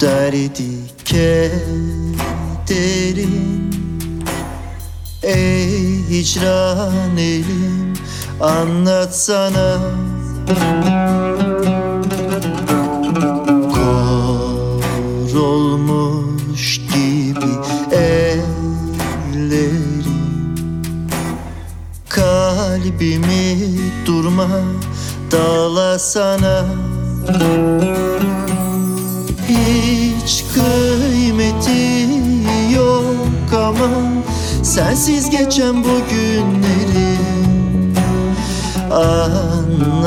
derdi kederin Ey hicran elim anlatsana. Kor olmuş gibi ellerim. Kalbimi durma dağlasana Hiç kıymeti yok ama Sensiz geçen bu günleri Anlatsam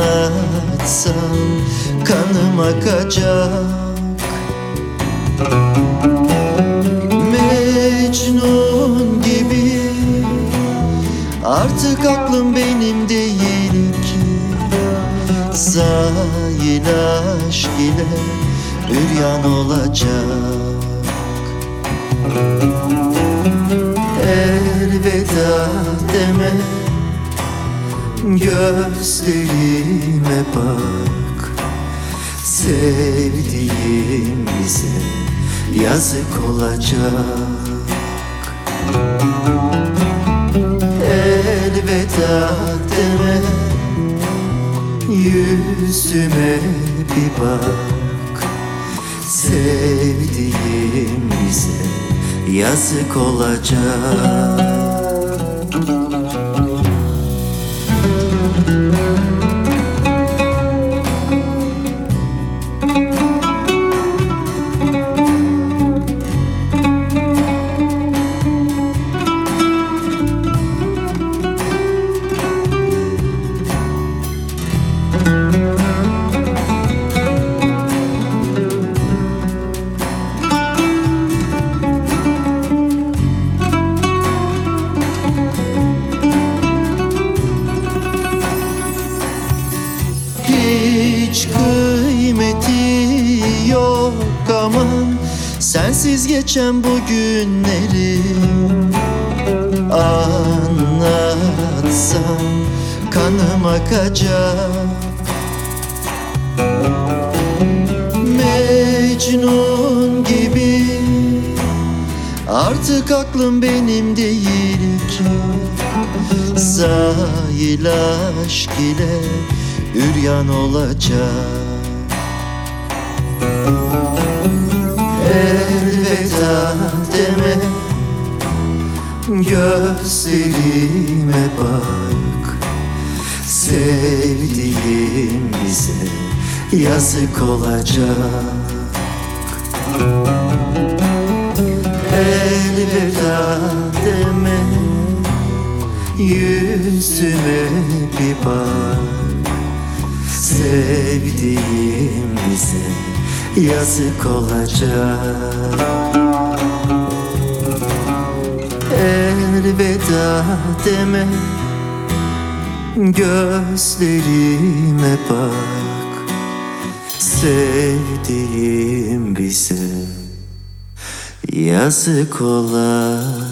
kanım akacak Mecnun gibi Artık aklım benim değil ki. Zahil aşk ile üryan olacak. Elveda deme Gözlerime bak. Sevdiğim bize yazık olacak. Elveda deme Yüzüme bir bak Sevdiğim bize yazık olacak Hiç kıymeti yok aman. Sensiz geçen bu günleri Anlatsam kanım akacak Mecnun gibi Artık aklım benim değil ki Sahil aşk ile üryan olacak. Elveda deme Gözlerime bak. Sevdiğim bize yazık olacak. Elveda deme Yüzüme bir bak Sevdiğim bize yazık olacak. Elveda deme Gözlerime bak. Sevdiğim bize yazık olacak